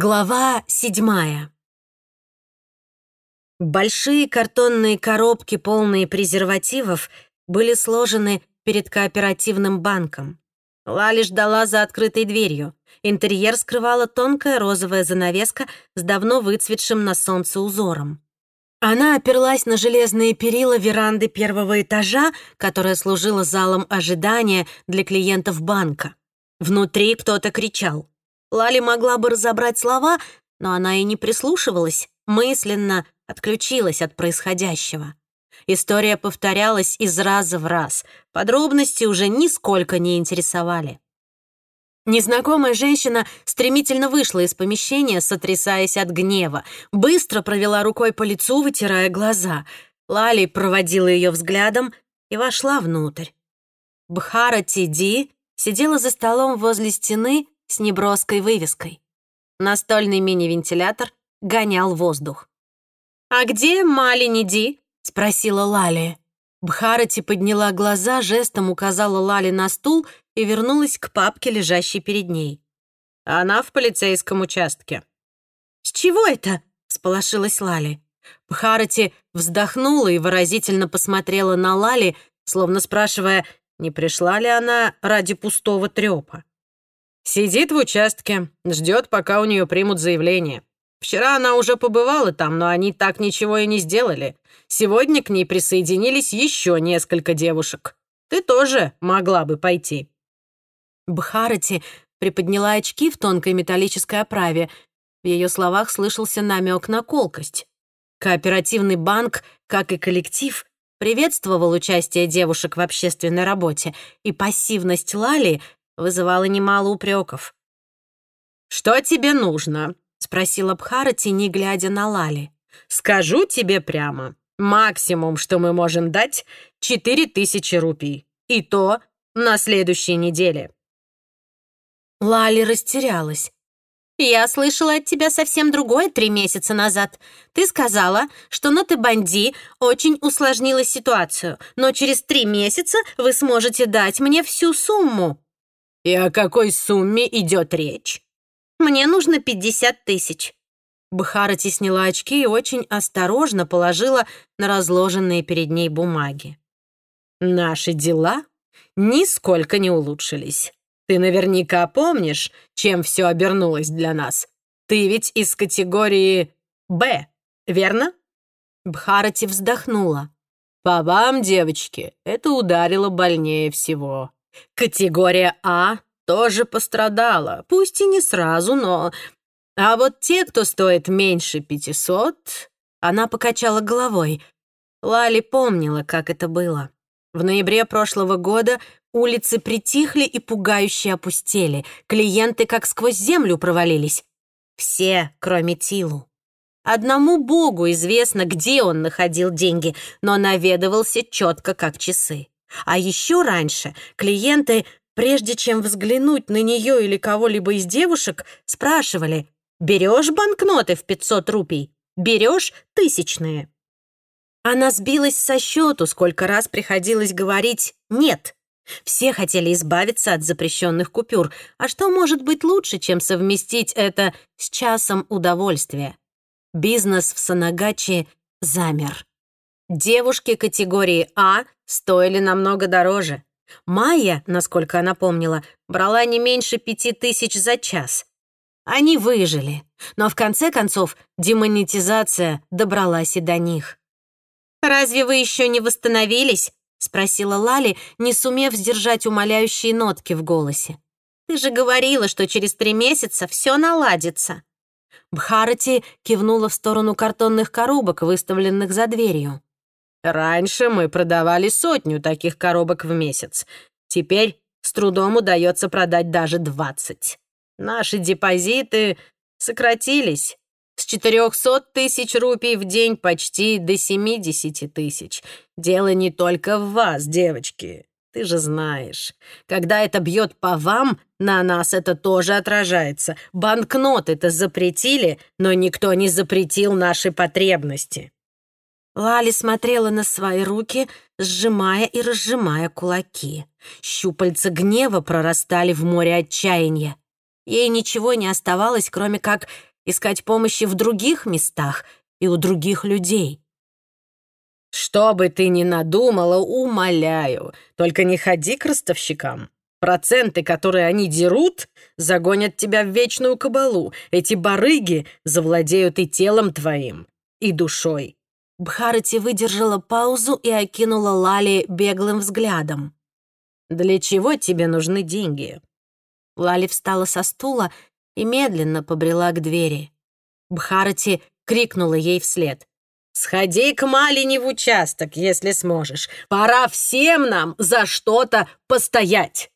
Глава седьмая. Большие картонные коробки, полные презервативов, были сложены перед кооперативным банком. Лали ждала за открытой дверью. Интерьер скрывала тонкая розовая занавеска с давно выцветшим на солнце узором. Она оперлась на железные перила веранды первого этажа, которая служила залом ожидания для клиентов банка. Внутри кто-то кричал. Лали могла бы разобрать слова, но она и не прислушивалась, мысленно отключилась от происходящего. История повторялась из раза в раз. Подробности уже нисколько не интересовали. Незнакомая женщина стремительно вышла из помещения, сотрясаясь от гнева. Быстро провела рукой по лицу, вытирая глаза. Лали проводила ее взглядом и вошла внутрь. Бхара Тиди сидела за столом возле стены с неброской вывеской. Настольный мини-вентилятор гонял воздух. «А где Малини Ди?» — спросила Лали. Бхарати подняла глаза, жестом указала Лали на стул и вернулась к папке, лежащей перед ней. «Она в полицейском участке». «С чего это?» — сполошилась Лали. Бхарати вздохнула и выразительно посмотрела на Лали, словно спрашивая, не пришла ли она ради пустого трёпа. Сидит в участке, ждет, пока у нее примут заявление. Вчера она уже побывала там, но они так ничего и не сделали. Сегодня к ней присоединились еще несколько девушек. Ты тоже могла бы пойти». Бхарати приподняла очки в тонкой металлической оправе. В ее словах слышался намек на колкость. Кооперативный банк, как и коллектив, приветствовал участие девушек в общественной работе, и пассивность Лали вызывало немало упреков. «Что тебе нужно?» — спросила Бхарати, не глядя на Лали. «Скажу тебе прямо. Максимум, что мы можем дать, — четыре тысячи рупий. И то на следующей неделе». Лали растерялась. «Я слышала от тебя совсем другое три месяца назад. Ты сказала, что на Банди очень усложнила ситуацию, но через три месяца вы сможете дать мне всю сумму». «И о какой сумме идет речь?» «Мне нужно 50 тысяч». Бхара сняла очки и очень осторожно положила на разложенные перед ней бумаги. «Наши дела нисколько не улучшились. Ты наверняка помнишь, чем все обернулось для нас. Ты ведь из категории «Б», верно?» Бхарати вздохнула. «По вам, девочки, это ударило больнее всего. Категория А тоже пострадала, пусть и не сразу, но... А вот те, кто стоит меньше 500, она покачала головой. Лали помнила, как это было. В ноябре прошлого года улицы притихли и пугающе опустели. Клиенты как сквозь землю провалились. Все, кроме Тилу. Одному богу известно, где он находил деньги, но наведывался четко как часы. А еще раньше клиенты, прежде чем взглянуть на нее или кого-либо из девушек, спрашивали, «Берешь банкноты в 500 рупий? Берешь тысячные?» Она сбилась со счету, сколько раз приходилось говорить «нет». Все хотели избавиться от запрещенных купюр, а что может быть лучше, чем совместить это с часом удовольствия? Бизнес в Санагачи замер. Девушки категории А стоили намного дороже. Майя, насколько она помнила, брала не меньше пяти тысяч за час. Они выжили, но в конце концов демонетизация добралась и до них. «Разве вы еще не восстановились?» — спросила Лали, не сумев сдержать умоляющие нотки в голосе. «Ты же говорила, что через три месяца все наладится». Бхарати кивнула в сторону картонных коробок, выставленных за дверью. Раньше мы продавали сотню таких коробок в месяц. Теперь с трудом удается продать даже 20. Наши депозиты сократились с 400 тысяч рупий в день почти до 70 тысяч. Дело не только в вас, девочки. Ты же знаешь, когда это бьет по вам, на нас это тоже отражается. Банкноты-то запретили, но никто не запретил наши потребности. Лали смотрела на свои руки, сжимая и разжимая кулаки. Щупальца гнева прорастали в море отчаяния. Ей ничего не оставалось, кроме как искать помощи в других местах и у других людей. «Что бы ты ни надумала, умоляю, только не ходи к ростовщикам. Проценты, которые они дерут, загонят тебя в вечную кабалу. Эти барыги завладеют и телом твоим, и душой». Бхарати выдержала паузу и окинула Лали беглым взглядом. «Для чего тебе нужны деньги?» Лали встала со стула и медленно побрела к двери. Бхарати крикнула ей вслед. «Сходи к Малине в участок, если сможешь. Пора всем нам за что-то постоять!»